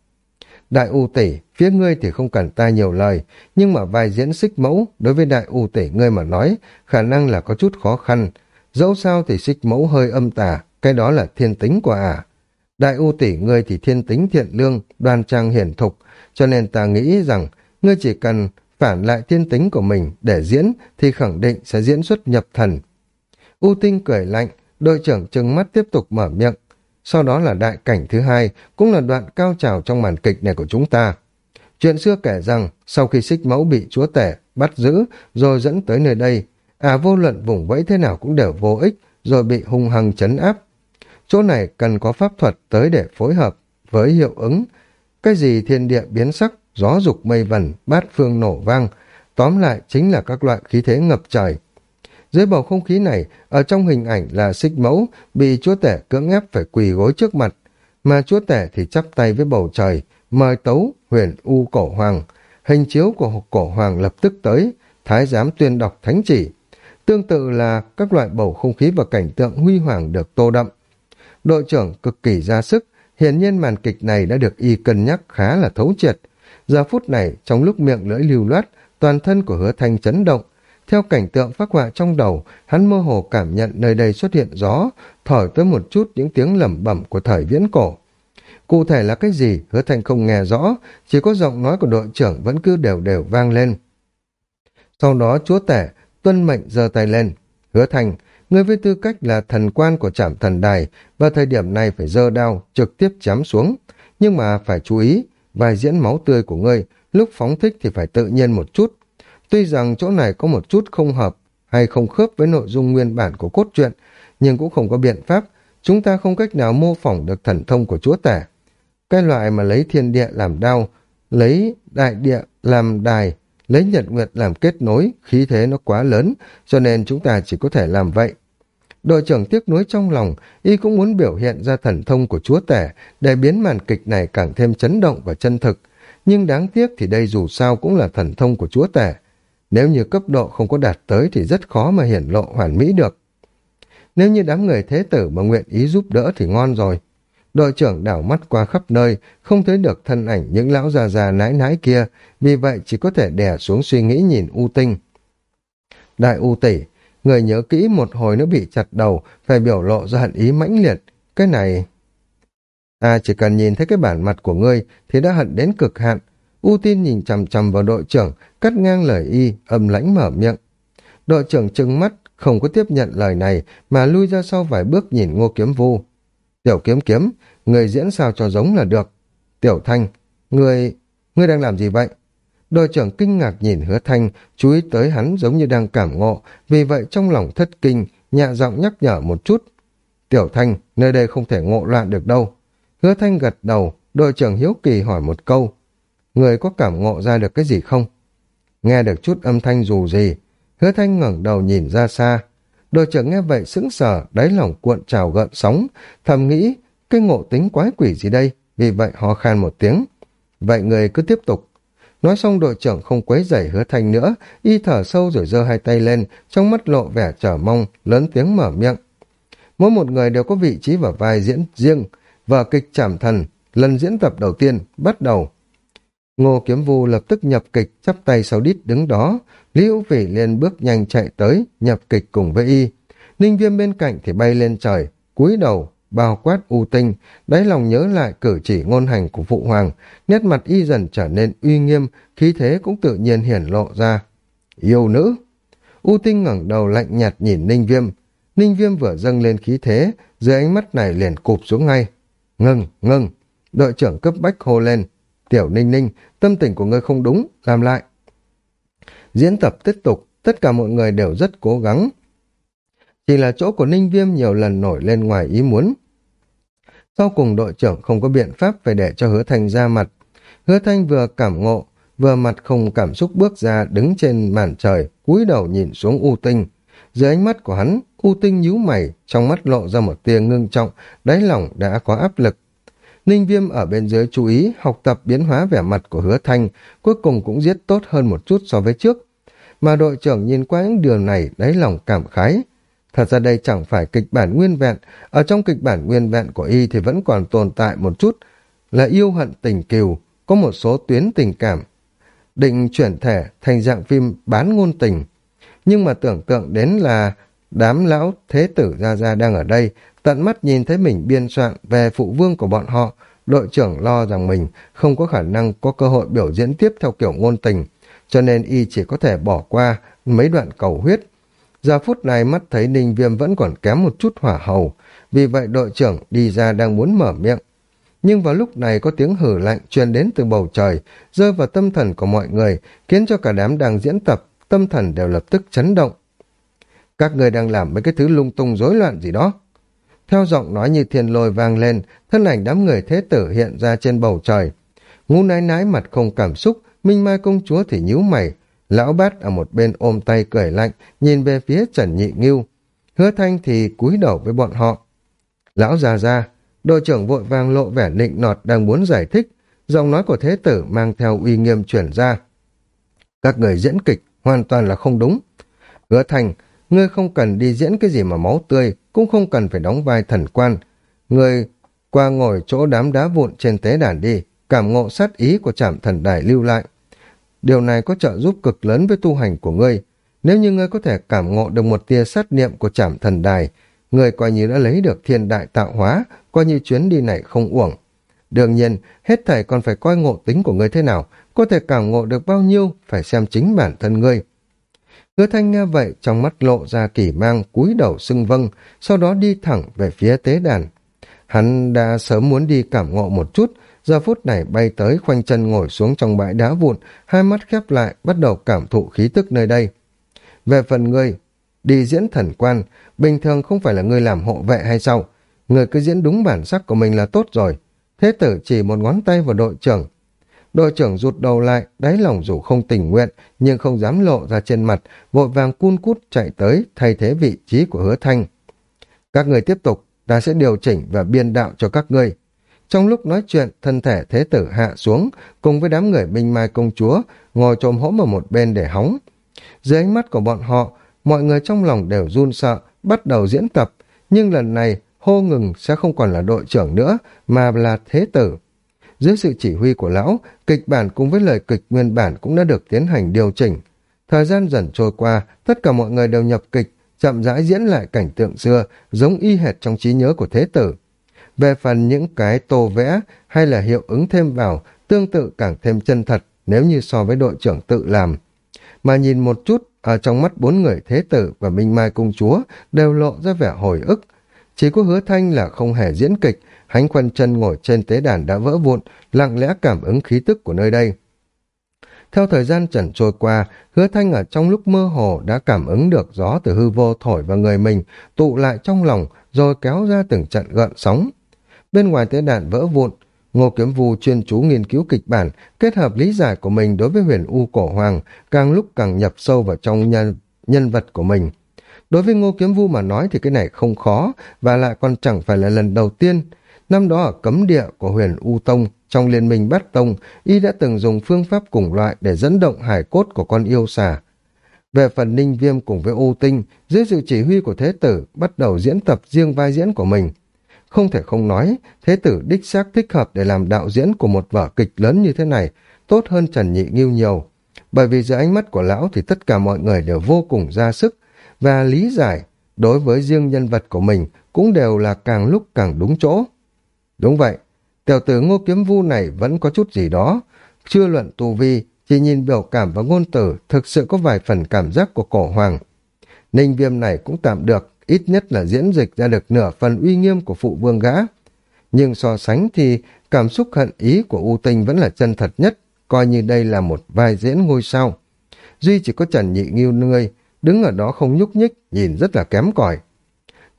Đại U tỷ, phía ngươi thì không cần ta nhiều lời, nhưng mà vai diễn xích mẫu, đối với đại U tỷ ngươi mà nói, khả năng là có chút khó khăn. Dẫu sao thì xích mẫu hơi âm tà, cái đó là thiên tính của ả. À. Đại U tỷ ngươi thì thiên tính thiện lương, đoan trang hiển thục, cho nên ta nghĩ rằng ngươi chỉ cần phản lại thiên tính của mình để diễn thì khẳng định sẽ diễn xuất nhập thần. U Tinh cười lạnh, đội trưởng trừng mắt tiếp tục mở miệng. Sau đó là đại cảnh thứ hai, cũng là đoạn cao trào trong màn kịch này của chúng ta. Chuyện xưa kể rằng, sau khi xích mẫu bị chúa tể, bắt giữ, rồi dẫn tới nơi đây, à vô luận vùng vẫy thế nào cũng đều vô ích, rồi bị hung hăng chấn áp. Chỗ này cần có pháp thuật tới để phối hợp với hiệu ứng. Cái gì thiên địa biến sắc, gió dục mây vần, bát phương nổ vang, tóm lại chính là các loại khí thế ngập trời. Dưới bầu không khí này, ở trong hình ảnh là xích mẫu, bị chúa tể cưỡng ép phải quỳ gối trước mặt, mà chúa tể thì chắp tay với bầu trời, mời tấu huyền u cổ hoàng. Hình chiếu của cổ hoàng lập tức tới, thái giám tuyên đọc thánh chỉ. Tương tự là các loại bầu không khí và cảnh tượng huy hoàng được tô đậm. Đội trưởng cực kỳ ra sức, hiển nhiên màn kịch này đã được y cân nhắc khá là thấu triệt. Giờ phút này, trong lúc miệng lưỡi lưu loát, toàn thân của hứa thanh chấn động. Theo cảnh tượng phát họa trong đầu, hắn mơ hồ cảm nhận nơi đây xuất hiện gió, thổi tới một chút những tiếng lẩm bẩm của thời viễn cổ. Cụ thể là cái gì, hứa thanh không nghe rõ, chỉ có giọng nói của đội trưởng vẫn cứ đều đều vang lên. Sau đó chúa tể, tuân mệnh giơ tay lên. Hứa thành ngươi với tư cách là thần quan của trạm thần đài, và thời điểm này phải giơ đao, trực tiếp chém xuống. Nhưng mà phải chú ý, vài diễn máu tươi của ngươi, lúc phóng thích thì phải tự nhiên một chút. Tuy rằng chỗ này có một chút không hợp hay không khớp với nội dung nguyên bản của cốt truyện, nhưng cũng không có biện pháp, chúng ta không cách nào mô phỏng được thần thông của chúa tể. Cái loại mà lấy thiên địa làm đao, lấy đại địa làm đài, lấy nhật nguyệt làm kết nối, khí thế nó quá lớn, cho nên chúng ta chỉ có thể làm vậy. Đội trưởng tiếc nuối trong lòng, y cũng muốn biểu hiện ra thần thông của chúa tể để biến màn kịch này càng thêm chấn động và chân thực. Nhưng đáng tiếc thì đây dù sao cũng là thần thông của chúa tể. Nếu như cấp độ không có đạt tới thì rất khó mà hiển lộ hoàn mỹ được. Nếu như đám người thế tử mà nguyện ý giúp đỡ thì ngon rồi. Đội trưởng đảo mắt qua khắp nơi, không thấy được thân ảnh những lão già già nái nái kia, vì vậy chỉ có thể đè xuống suy nghĩ nhìn U Tinh. Đại U Tỷ, người nhớ kỹ một hồi nó bị chặt đầu, phải biểu lộ ra hận ý mãnh liệt. Cái này... À chỉ cần nhìn thấy cái bản mặt của ngươi thì đã hận đến cực hạn. U tin nhìn chằm chằm vào đội trưởng, cắt ngang lời y, âm lãnh mở miệng. Đội trưởng trừng mắt, không có tiếp nhận lời này, mà lui ra sau vài bước nhìn ngô kiếm vu. Tiểu kiếm kiếm, người diễn sao cho giống là được. Tiểu thanh, người... người đang làm gì vậy? Đội trưởng kinh ngạc nhìn hứa thanh, chú ý tới hắn giống như đang cảm ngộ, vì vậy trong lòng thất kinh, nhạ giọng nhắc nhở một chút. Tiểu thanh, nơi đây không thể ngộ loạn được đâu. Hứa thanh gật đầu, đội trưởng hiếu kỳ hỏi một câu. Người có cảm ngộ ra được cái gì không? Nghe được chút âm thanh dù gì, hứa thanh ngẩng đầu nhìn ra xa. Đội trưởng nghe vậy sững sờ, đáy lòng cuộn trào gợn sóng, thầm nghĩ, cái ngộ tính quái quỷ gì đây, vì vậy ho khan một tiếng. Vậy người cứ tiếp tục. Nói xong đội trưởng không quấy rầy hứa thanh nữa, y thở sâu rồi giơ hai tay lên, trong mắt lộ vẻ chờ mong, lớn tiếng mở miệng. Mỗi một người đều có vị trí và vai diễn riêng, vở kịch chảm thần, lần diễn tập đầu tiên, bắt đầu. Ngô Kiếm Vu lập tức nhập kịch, chắp tay sau đít đứng đó. Lý Hữu Phỉ liền bước nhanh chạy tới, nhập kịch cùng với y. Ninh Viêm bên cạnh thì bay lên trời, cúi đầu, bao quát u tinh, đáy lòng nhớ lại cử chỉ ngôn hành của phụ hoàng, nét mặt y dần trở nên uy nghiêm, khí thế cũng tự nhiên hiển lộ ra. Yêu nữ! U tinh ngẩng đầu lạnh nhạt nhìn Ninh Viêm. Ninh Viêm vừa dâng lên khí thế, dưới ánh mắt này liền cụp xuống ngay. Ngừng, ngừng! Đội trưởng cấp bách hô lên. Tiểu Ninh Ninh, tâm tình của ngươi không đúng, làm lại. Diễn tập tiếp tục, tất cả mọi người đều rất cố gắng. Chỉ là chỗ của Ninh Viêm nhiều lần nổi lên ngoài ý muốn. Sau cùng đội trưởng không có biện pháp phải để cho hứa thanh ra mặt. Hứa thanh vừa cảm ngộ, vừa mặt không cảm xúc bước ra đứng trên màn trời, cúi đầu nhìn xuống U Tinh. Dưới ánh mắt của hắn, U Tinh nhíu mày, trong mắt lộ ra một tia ngưng trọng, đáy lòng đã có áp lực. Ninh Viêm ở bên dưới chú ý học tập biến hóa vẻ mặt của hứa thanh, cuối cùng cũng giết tốt hơn một chút so với trước. Mà đội trưởng nhìn qua những điều này đáy lòng cảm khái. Thật ra đây chẳng phải kịch bản nguyên vẹn, ở trong kịch bản nguyên vẹn của y thì vẫn còn tồn tại một chút là yêu hận tình kiều, có một số tuyến tình cảm. Định chuyển thể thành dạng phim bán ngôn tình. Nhưng mà tưởng tượng đến là đám lão thế tử ra ra đang ở đây, tận mắt nhìn thấy mình biên soạn về phụ vương của bọn họ, đội trưởng lo rằng mình không có khả năng có cơ hội biểu diễn tiếp theo kiểu ngôn tình, cho nên y chỉ có thể bỏ qua mấy đoạn cầu huyết. Giờ phút này mắt thấy Ninh Viêm vẫn còn kém một chút hỏa hầu, vì vậy đội trưởng đi ra đang muốn mở miệng. Nhưng vào lúc này có tiếng hử lạnh truyền đến từ bầu trời, rơi vào tâm thần của mọi người, khiến cho cả đám đang diễn tập, tâm thần đều lập tức chấn động. Các người đang làm mấy cái thứ lung tung rối loạn gì đó. Theo giọng nói như thiên lôi vang lên, thân ảnh đám người thế tử hiện ra trên bầu trời. Ngu nái nái mặt không cảm xúc, Minh Mai công chúa thì nhíu mày. Lão bát ở một bên ôm tay cười lạnh, nhìn về phía Trần Nhị Ngưu. Hứa Thanh thì cúi đầu với bọn họ. Lão già ra, đội trưởng vội vàng lộ vẻ nịnh nọt đang muốn giải thích. Giọng nói của thế tử mang theo uy nghiêm chuyển ra. Các người diễn kịch hoàn toàn là không đúng. Hứa Thanh, ngươi không cần đi diễn cái gì mà máu tươi, cũng không cần phải đóng vai thần quan. Ngươi qua ngồi chỗ đám đá vụn trên tế đàn đi, cảm ngộ sát ý của trảm thần đài lưu lại. Điều này có trợ giúp cực lớn với tu hành của ngươi. Nếu như ngươi có thể cảm ngộ được một tia sát niệm của trảm thần đài, ngươi coi như đã lấy được thiên đại tạo hóa, coi như chuyến đi này không uổng. Đương nhiên, hết thảy còn phải coi ngộ tính của ngươi thế nào, có thể cảm ngộ được bao nhiêu, phải xem chính bản thân ngươi. Hứa thanh nghe vậy, trong mắt lộ ra kỳ mang, cúi đầu xưng vâng, sau đó đi thẳng về phía tế đàn. Hắn đã sớm muốn đi cảm ngộ một chút, giờ phút này bay tới khoanh chân ngồi xuống trong bãi đá vụn, hai mắt khép lại, bắt đầu cảm thụ khí tức nơi đây. Về phần ngươi, đi diễn thần quan, bình thường không phải là ngươi làm hộ vệ hay sao? Ngươi cứ diễn đúng bản sắc của mình là tốt rồi. Thế tử chỉ một ngón tay vào đội trưởng. Đội trưởng rụt đầu lại, đáy lòng dù không tình nguyện, nhưng không dám lộ ra trên mặt, vội vàng cun cút chạy tới, thay thế vị trí của hứa thanh. Các người tiếp tục, ta sẽ điều chỉnh và biên đạo cho các ngươi. Trong lúc nói chuyện, thân thể thế tử hạ xuống, cùng với đám người minh mai công chúa, ngồi trồm hỗn ở một bên để hóng. Dưới ánh mắt của bọn họ, mọi người trong lòng đều run sợ, bắt đầu diễn tập, nhưng lần này hô ngừng sẽ không còn là đội trưởng nữa, mà là thế tử. Dưới sự chỉ huy của lão, kịch bản cùng với lời kịch nguyên bản cũng đã được tiến hành điều chỉnh. Thời gian dần trôi qua, tất cả mọi người đều nhập kịch, chậm rãi diễn lại cảnh tượng xưa, giống y hệt trong trí nhớ của thế tử. Về phần những cái tô vẽ hay là hiệu ứng thêm vào, tương tự càng thêm chân thật nếu như so với đội trưởng tự làm. Mà nhìn một chút, ở trong mắt bốn người thế tử và Minh Mai Công Chúa đều lộ ra vẻ hồi ức. Chỉ có hứa thanh là không hề diễn kịch, hánh khoanh chân ngồi trên tế đàn đã vỡ vụn, lặng lẽ cảm ứng khí tức của nơi đây. Theo thời gian trần trôi qua, hứa thanh ở trong lúc mơ hồ đã cảm ứng được gió từ hư vô thổi vào người mình, tụ lại trong lòng, rồi kéo ra từng trận gợn sóng. Bên ngoài tế đàn vỡ vụn, Ngô Kiếm Vu chuyên chú nghiên cứu kịch bản, kết hợp lý giải của mình đối với huyền U cổ hoàng, càng lúc càng nhập sâu vào trong nhân, nhân vật của mình. Đối với Ngô Kiếm Vu mà nói thì cái này không khó, và lại còn chẳng phải là lần đầu tiên. Năm đó ở cấm địa của huyền U Tông, trong liên minh bát tông, y đã từng dùng phương pháp cùng loại để dẫn động hải cốt của con yêu xà. Về phần ninh viêm cùng với U Tinh, dưới sự chỉ huy của Thế Tử, bắt đầu diễn tập riêng vai diễn của mình. Không thể không nói, Thế Tử đích xác thích hợp để làm đạo diễn của một vở kịch lớn như thế này, tốt hơn Trần Nhị Nghiêu nhiều. Bởi vì dưới ánh mắt của lão thì tất cả mọi người đều vô cùng ra sức, và lý giải đối với riêng nhân vật của mình cũng đều là càng lúc càng đúng chỗ. Đúng vậy, tiểu tử ngô kiếm vu này vẫn có chút gì đó, chưa luận tu vi, chỉ nhìn biểu cảm và ngôn từ thực sự có vài phần cảm giác của cổ hoàng. Ninh viêm này cũng tạm được, ít nhất là diễn dịch ra được nửa phần uy nghiêm của phụ vương gã. Nhưng so sánh thì cảm xúc hận ý của U Tinh vẫn là chân thật nhất, coi như đây là một vai diễn ngôi sao. Duy chỉ có Trần Nhị Nghiêu ngươi, đứng ở đó không nhúc nhích, nhìn rất là kém cỏi.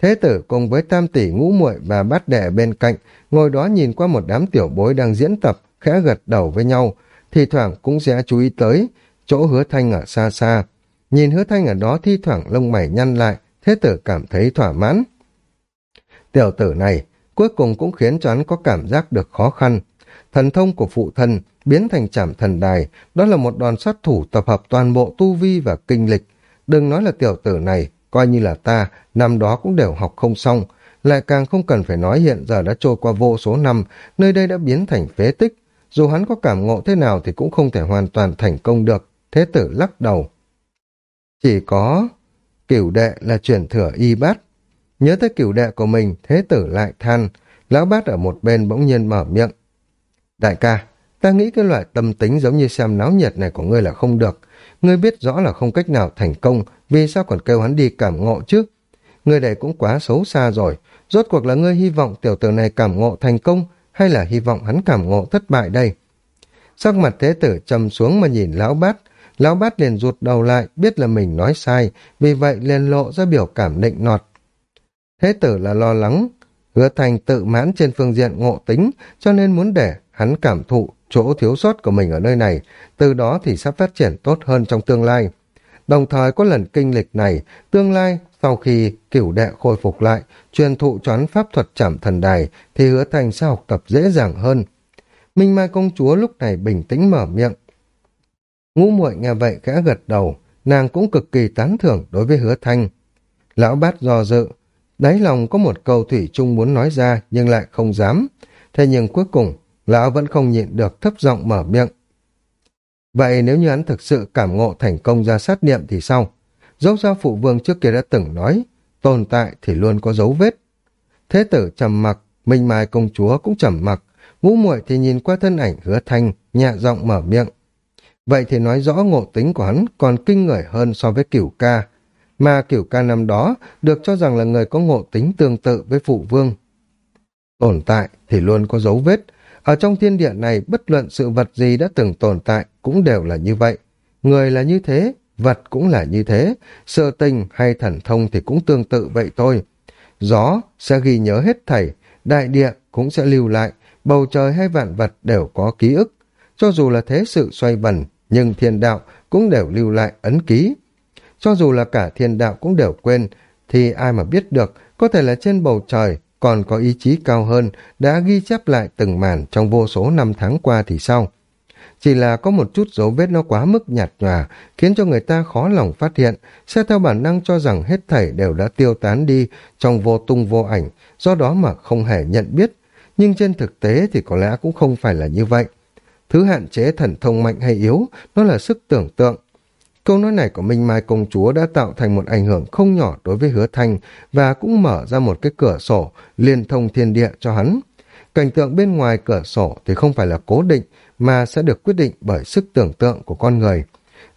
Thế tử cùng với tam tỷ ngũ muội và bát đệ bên cạnh, ngồi đó nhìn qua một đám tiểu bối đang diễn tập, khẽ gật đầu với nhau, thì thoảng cũng sẽ chú ý tới chỗ hứa thanh ở xa xa. Nhìn hứa thanh ở đó thi thoảng lông mày nhăn lại, thế tử cảm thấy thỏa mãn. Tiểu tử này cuối cùng cũng khiến cho hắn có cảm giác được khó khăn. Thần thông của phụ thân biến thành trảm thần đài, đó là một đòn sát thủ tập hợp toàn bộ tu vi và kinh lịch. Đừng nói là tiểu tử này, coi như là ta, năm đó cũng đều học không xong, lại càng không cần phải nói hiện giờ đã trôi qua vô số năm, nơi đây đã biến thành phế tích. Dù hắn có cảm ngộ thế nào thì cũng không thể hoàn toàn thành công được, thế tử lắc đầu. Chỉ có cửu đệ là truyền thừa y bát. Nhớ tới cửu đệ của mình, thế tử lại than. Lão bát ở một bên bỗng nhiên mở miệng. Đại ca, ta nghĩ cái loại tâm tính giống như xem náo nhiệt này của ngươi là không được. Ngươi biết rõ là không cách nào thành công, vì sao còn kêu hắn đi cảm ngộ chứ? người này cũng quá xấu xa rồi. Rốt cuộc là ngươi hy vọng tiểu tử này cảm ngộ thành công, hay là hy vọng hắn cảm ngộ thất bại đây? Sắc mặt thế tử trầm xuống mà nhìn lão bát, lão bát liền rụt đầu lại, biết là mình nói sai, vì vậy liền lộ ra biểu cảm định nọt. Thế tử là lo lắng, hứa thành tự mãn trên phương diện ngộ tính, cho nên muốn để hắn cảm thụ chỗ thiếu sót của mình ở nơi này, từ đó thì sắp phát triển tốt hơn trong tương lai. Đồng thời có lần kinh lịch này, tương lai sau khi cửu đệ khôi phục lại, truyền thụ choán pháp thuật chảm thần đài, thì hứa thành sẽ học tập dễ dàng hơn. Minh Mai công chúa lúc này bình tĩnh mở miệng. Ngũ muội nghe vậy khẽ gật đầu, nàng cũng cực kỳ tán thưởng đối với hứa thanh. Lão bát do dự, đáy lòng có một câu thủy chung muốn nói ra nhưng lại không dám. Thế nhưng cuối cùng, lão vẫn không nhịn được thấp giọng mở miệng. Vậy nếu như hắn thực sự cảm ngộ thành công ra sát niệm thì sao? Dẫu sao phụ vương trước kia đã từng nói, tồn tại thì luôn có dấu vết. Thế tử trầm mặc, Minh Mai công chúa cũng trầm mặc, ngũ muội thì nhìn qua thân ảnh hứa thanh, nhẹ giọng mở miệng. Vậy thì nói rõ ngộ tính của hắn còn kinh người hơn so với cửu ca. Mà cửu ca năm đó được cho rằng là người có ngộ tính tương tự với phụ vương. Tồn tại thì luôn có dấu vết. Ở trong thiên địa này bất luận sự vật gì đã từng tồn tại cũng đều là như vậy. Người là như thế, vật cũng là như thế, sơ tình hay thần thông thì cũng tương tự vậy thôi. Gió sẽ ghi nhớ hết thảy, đại địa cũng sẽ lưu lại, bầu trời hay vạn vật đều có ký ức. Cho dù là thế sự xoay vần, nhưng thiên đạo cũng đều lưu lại ấn ký. Cho dù là cả thiên đạo cũng đều quên, thì ai mà biết được, có thể là trên bầu trời còn có ý chí cao hơn đã ghi chép lại từng màn trong vô số năm tháng qua thì sao? Chỉ là có một chút dấu vết nó quá mức nhạt nhòa, khiến cho người ta khó lòng phát hiện, sẽ theo bản năng cho rằng hết thảy đều đã tiêu tán đi trong vô tung vô ảnh, do đó mà không hề nhận biết. Nhưng trên thực tế thì có lẽ cũng không phải là như vậy. Thứ hạn chế thần thông mạnh hay yếu, nó là sức tưởng tượng. Câu nói này của Minh Mai Công Chúa đã tạo thành một ảnh hưởng không nhỏ đối với hứa thanh và cũng mở ra một cái cửa sổ liên thông thiên địa cho hắn. Cảnh tượng bên ngoài cửa sổ thì không phải là cố định mà sẽ được quyết định bởi sức tưởng tượng của con người.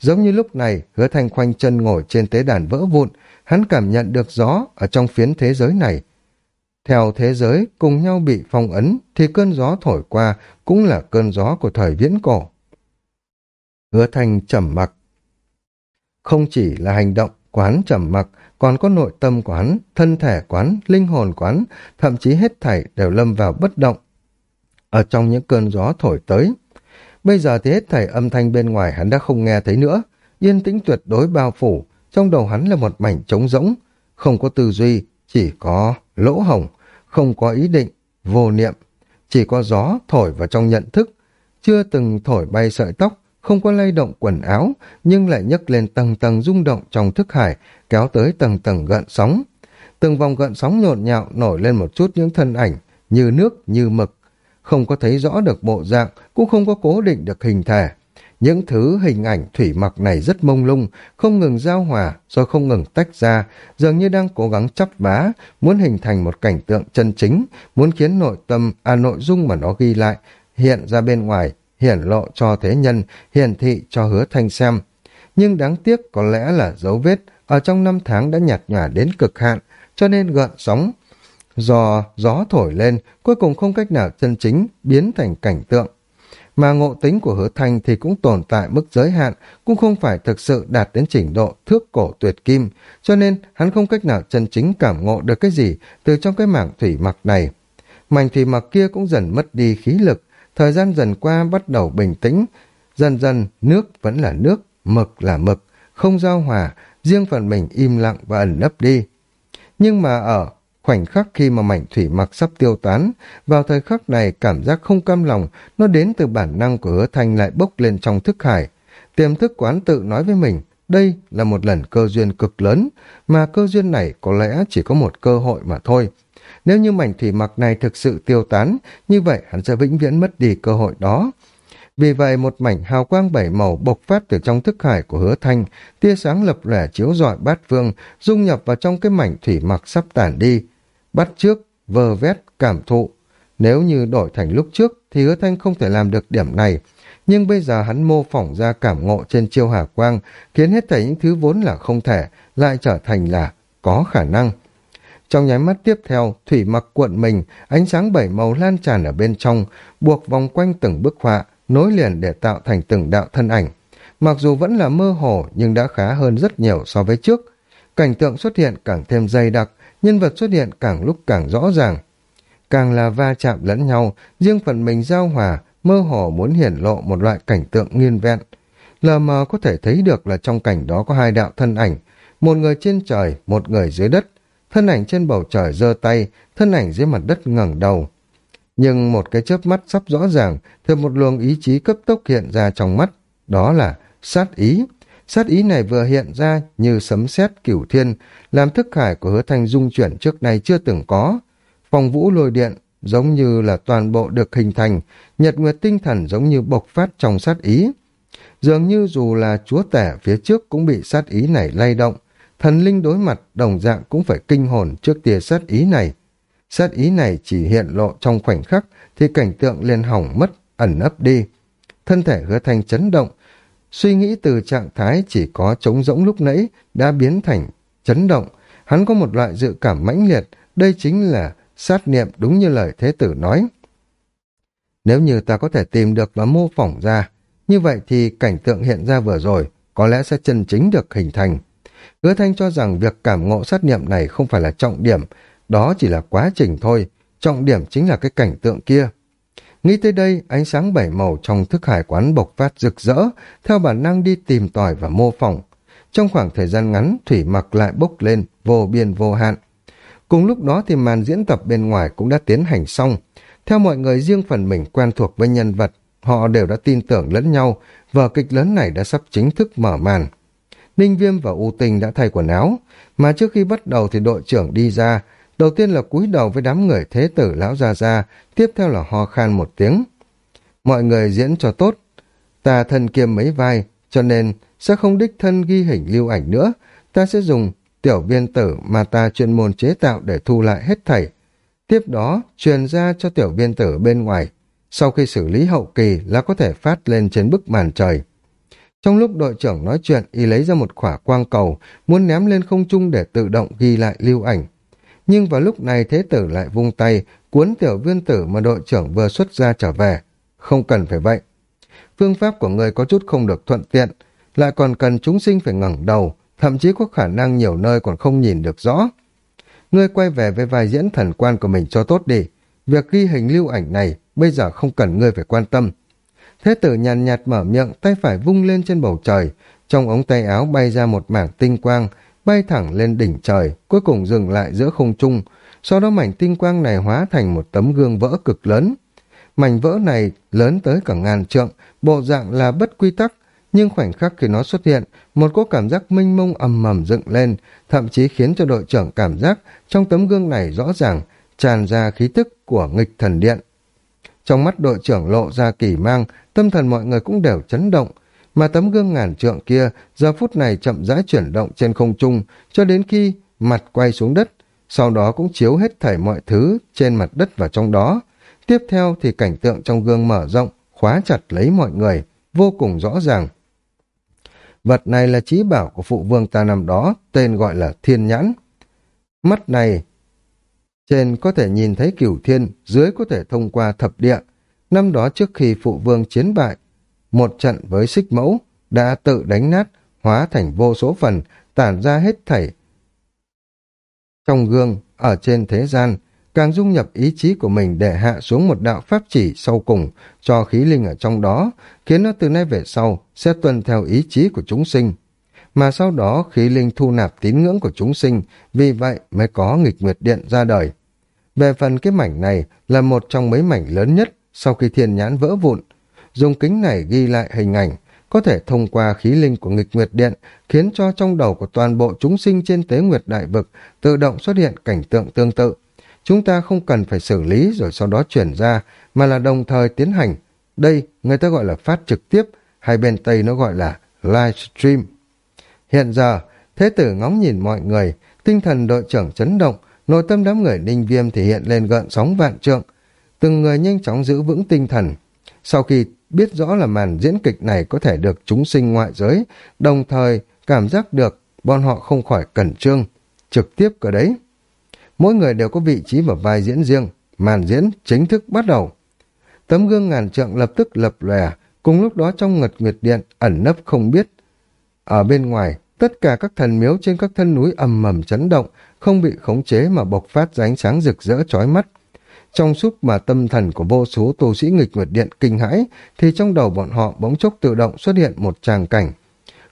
Giống như lúc này, hứa thanh khoanh chân ngồi trên tế đàn vỡ vụn, hắn cảm nhận được gió ở trong phiến thế giới này. Theo thế giới cùng nhau bị phong ấn thì cơn gió thổi qua cũng là cơn gió của thời viễn cổ. Hứa thanh trầm mặc. Không chỉ là hành động quán trầm mặc, còn có nội tâm quán, thân thể quán, linh hồn quán, thậm chí hết thảy đều lâm vào bất động. Ở trong những cơn gió thổi tới, bây giờ thì hết thảy âm thanh bên ngoài hắn đã không nghe thấy nữa, yên tĩnh tuyệt đối bao phủ, trong đầu hắn là một mảnh trống rỗng, không có tư duy, chỉ có lỗ hồng, không có ý định, vô niệm, chỉ có gió thổi vào trong nhận thức, chưa từng thổi bay sợi tóc, không có lay động quần áo, nhưng lại nhấc lên tầng tầng rung động trong thức hải, kéo tới tầng tầng gợn sóng. Từng vòng gợn sóng nhộn nhạo nổi lên một chút những thân ảnh, như nước, như mực. Không có thấy rõ được bộ dạng, cũng không có cố định được hình thể. Những thứ hình ảnh thủy mặc này rất mông lung, không ngừng giao hòa, rồi không ngừng tách ra, dường như đang cố gắng chấp vá, muốn hình thành một cảnh tượng chân chính, muốn khiến nội tâm, à nội dung mà nó ghi lại, hiện ra bên ngoài, hiển lộ cho thế nhân, hiển thị cho hứa thanh xem. Nhưng đáng tiếc có lẽ là dấu vết ở trong năm tháng đã nhạt nhòa đến cực hạn, cho nên gợn sóng. Do gió thổi lên, cuối cùng không cách nào chân chính biến thành cảnh tượng. Mà ngộ tính của hứa thanh thì cũng tồn tại mức giới hạn, cũng không phải thực sự đạt đến trình độ thước cổ tuyệt kim, cho nên hắn không cách nào chân chính cảm ngộ được cái gì từ trong cái mảng thủy mặc này. Mảnh thủy mặc kia cũng dần mất đi khí lực, Thời gian dần qua bắt đầu bình tĩnh, dần dần nước vẫn là nước, mực là mực, không giao hòa, riêng phần mình im lặng và ẩn nấp đi. Nhưng mà ở khoảnh khắc khi mà mảnh thủy mặc sắp tiêu tán, vào thời khắc này cảm giác không cam lòng, nó đến từ bản năng của hứa thanh lại bốc lên trong thức hải. Tiềm thức quán tự nói với mình, đây là một lần cơ duyên cực lớn, mà cơ duyên này có lẽ chỉ có một cơ hội mà thôi. Nếu như mảnh thủy mặc này thực sự tiêu tán, như vậy hắn sẽ vĩnh viễn mất đi cơ hội đó. Vì vậy một mảnh hào quang bảy màu bộc phát từ trong thức hải của hứa thanh, tia sáng lập lẻ chiếu rọi bát vương, dung nhập vào trong cái mảnh thủy mặc sắp tản đi. Bắt trước, vơ vét, cảm thụ. Nếu như đổi thành lúc trước thì hứa thanh không thể làm được điểm này, nhưng bây giờ hắn mô phỏng ra cảm ngộ trên chiêu hà quang, khiến hết thảy những thứ vốn là không thể, lại trở thành là có khả năng. Trong nháy mắt tiếp theo, thủy mặc cuộn mình, ánh sáng bảy màu lan tràn ở bên trong, buộc vòng quanh từng bức họa, nối liền để tạo thành từng đạo thân ảnh. Mặc dù vẫn là mơ hồ nhưng đã khá hơn rất nhiều so với trước. Cảnh tượng xuất hiện càng thêm dày đặc, nhân vật xuất hiện càng lúc càng rõ ràng. Càng là va chạm lẫn nhau, riêng phần mình giao hòa, mơ hồ muốn hiển lộ một loại cảnh tượng nguyên vẹn. Lờ mờ có thể thấy được là trong cảnh đó có hai đạo thân ảnh, một người trên trời, một người dưới đất. Thân ảnh trên bầu trời giơ tay, thân ảnh dưới mặt đất ngẩng đầu. Nhưng một cái chớp mắt sắp rõ ràng, thì một luồng ý chí cấp tốc hiện ra trong mắt, đó là sát ý. Sát ý này vừa hiện ra như sấm sét cửu thiên, làm thức hải của hứa thanh dung chuyển trước nay chưa từng có. Phòng vũ lôi điện giống như là toàn bộ được hình thành, nhật nguyệt tinh thần giống như bộc phát trong sát ý. Dường như dù là chúa tể phía trước cũng bị sát ý này lay động, thần linh đối mặt đồng dạng cũng phải kinh hồn trước tia sát ý này. Sát ý này chỉ hiện lộ trong khoảnh khắc thì cảnh tượng liền hỏng mất, ẩn ấp đi. Thân thể hứa thanh chấn động, suy nghĩ từ trạng thái chỉ có trống rỗng lúc nãy đã biến thành chấn động. Hắn có một loại dự cảm mãnh liệt, đây chính là sát niệm đúng như lời thế tử nói. Nếu như ta có thể tìm được và mô phỏng ra, như vậy thì cảnh tượng hiện ra vừa rồi có lẽ sẽ chân chính được hình thành. Hứa Thanh cho rằng việc cảm ngộ sát niệm này không phải là trọng điểm, đó chỉ là quá trình thôi, trọng điểm chính là cái cảnh tượng kia. Nghĩ tới đây, ánh sáng bảy màu trong thức hải quán bộc phát rực rỡ, theo bản năng đi tìm tòi và mô phỏng. Trong khoảng thời gian ngắn, thủy mặc lại bốc lên, vô biên vô hạn. Cùng lúc đó thì màn diễn tập bên ngoài cũng đã tiến hành xong. Theo mọi người riêng phần mình quen thuộc với nhân vật, họ đều đã tin tưởng lẫn nhau, vở kịch lớn này đã sắp chính thức mở màn. Ninh Viêm và U Tình đã thay quần áo, mà trước khi bắt đầu thì đội trưởng đi ra, đầu tiên là cúi đầu với đám người thế tử lão gia gia, tiếp theo là ho khan một tiếng. Mọi người diễn cho tốt, ta thân kiêm mấy vai, cho nên sẽ không đích thân ghi hình lưu ảnh nữa, ta sẽ dùng tiểu viên tử mà ta chuyên môn chế tạo để thu lại hết thảy. Tiếp đó, truyền ra cho tiểu viên tử bên ngoài. Sau khi xử lý hậu kỳ là có thể phát lên trên bức màn trời. Trong lúc đội trưởng nói chuyện, y lấy ra một khỏa quang cầu, muốn ném lên không trung để tự động ghi lại lưu ảnh. Nhưng vào lúc này thế tử lại vung tay, cuốn tiểu viên tử mà đội trưởng vừa xuất ra trở về. Không cần phải vậy. Phương pháp của người có chút không được thuận tiện, lại còn cần chúng sinh phải ngẩng đầu, thậm chí có khả năng nhiều nơi còn không nhìn được rõ. Ngươi quay về với vai diễn thần quan của mình cho tốt đi. Việc ghi hình lưu ảnh này bây giờ không cần ngươi phải quan tâm. Thế tử nhàn nhạt mở miệng, tay phải vung lên trên bầu trời. Trong ống tay áo bay ra một mảng tinh quang, bay thẳng lên đỉnh trời, cuối cùng dừng lại giữa không trung. Sau đó mảnh tinh quang này hóa thành một tấm gương vỡ cực lớn. Mảnh vỡ này lớn tới cả ngàn trượng, bộ dạng là bất quy tắc, nhưng khoảnh khắc khi nó xuất hiện, một cỗ cảm giác minh mông ầm mầm dựng lên, thậm chí khiến cho đội trưởng cảm giác trong tấm gương này rõ ràng tràn ra khí tức của nghịch thần điện. Trong mắt đội trưởng lộ ra kỳ mang, tâm thần mọi người cũng đều chấn động, mà tấm gương ngàn trượng kia giờ phút này chậm rãi chuyển động trên không trung cho đến khi mặt quay xuống đất, sau đó cũng chiếu hết thảy mọi thứ trên mặt đất và trong đó. Tiếp theo thì cảnh tượng trong gương mở rộng, khóa chặt lấy mọi người, vô cùng rõ ràng. Vật này là trí bảo của phụ vương ta năm đó, tên gọi là thiên nhãn. Mắt này, trên có thể nhìn thấy cửu thiên, dưới có thể thông qua thập địa. Năm đó trước khi phụ vương chiến bại, một trận với xích mẫu, đã tự đánh nát, hóa thành vô số phần, tản ra hết thảy. Trong gương, ở trên thế gian, càng dung nhập ý chí của mình để hạ xuống một đạo pháp chỉ sau cùng cho khí linh ở trong đó, khiến nó từ nay về sau sẽ tuân theo ý chí của chúng sinh. Mà sau đó khí linh thu nạp tín ngưỡng của chúng sinh, vì vậy mới có nghịch nguyệt điện ra đời. Về phần cái mảnh này là một trong mấy mảnh lớn nhất sau khi thiên nhãn vỡ vụn. Dùng kính này ghi lại hình ảnh, có thể thông qua khí linh của nghịch nguyệt điện, khiến cho trong đầu của toàn bộ chúng sinh trên tế nguyệt đại vực tự động xuất hiện cảnh tượng tương tự Chúng ta không cần phải xử lý rồi sau đó chuyển ra, mà là đồng thời tiến hành Đây người ta gọi là phát trực tiếp, hay bên Tây nó gọi là livestream. Hiện giờ, Thế tử ngóng nhìn mọi người, tinh thần đội trưởng chấn động, nội tâm đám người ninh viêm thì hiện lên gợn sóng vạn trượng. Từng người nhanh chóng giữ vững tinh thần. Sau khi biết rõ là màn diễn kịch này có thể được chúng sinh ngoại giới, đồng thời cảm giác được bọn họ không khỏi cẩn trương, trực tiếp cả đấy. Mỗi người đều có vị trí và vai diễn riêng, màn diễn chính thức bắt đầu. Tấm gương ngàn trượng lập tức lập lòe, cùng lúc đó trong ngật nguyệt điện ẩn nấp không biết. Ở bên ngoài, tất cả các thần miếu trên các thân núi ầm mầm chấn động, không bị khống chế mà bộc phát ra ánh sáng rực rỡ chói mắt. Trong suốt mà tâm thần của vô số tu sĩ nghịch nguyệt điện kinh hãi, thì trong đầu bọn họ bỗng chốc tự động xuất hiện một tràng cảnh.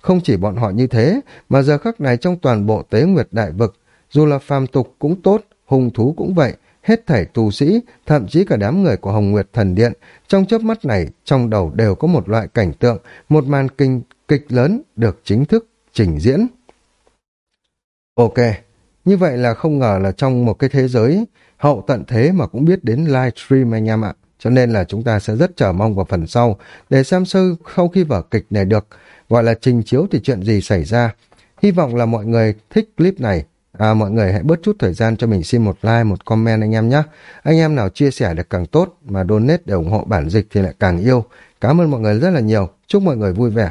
Không chỉ bọn họ như thế, mà giờ khắc này trong toàn bộ tế nguyệt đại vực, dù là phàm tục cũng tốt, hung thú cũng vậy, hết thảy tu sĩ, thậm chí cả đám người của Hồng Nguyệt Thần Điện, trong chớp mắt này, trong đầu đều có một loại cảnh tượng, một màn kinh kịch lớn được chính thức trình diễn. Ok, như vậy là không ngờ là trong một cái thế giới hậu tận thế mà cũng biết đến livestream anh em ạ. Cho nên là chúng ta sẽ rất chờ mong vào phần sau để xem sơ sau khi vở kịch này được gọi là trình chiếu thì chuyện gì xảy ra. Hy vọng là mọi người thích clip này. À, mọi người hãy bớt chút thời gian cho mình xin một like, một comment anh em nhé. Anh em nào chia sẻ được càng tốt mà donate để ủng hộ bản dịch thì lại càng yêu. Cảm ơn mọi người rất là nhiều. Chúc mọi người vui vẻ.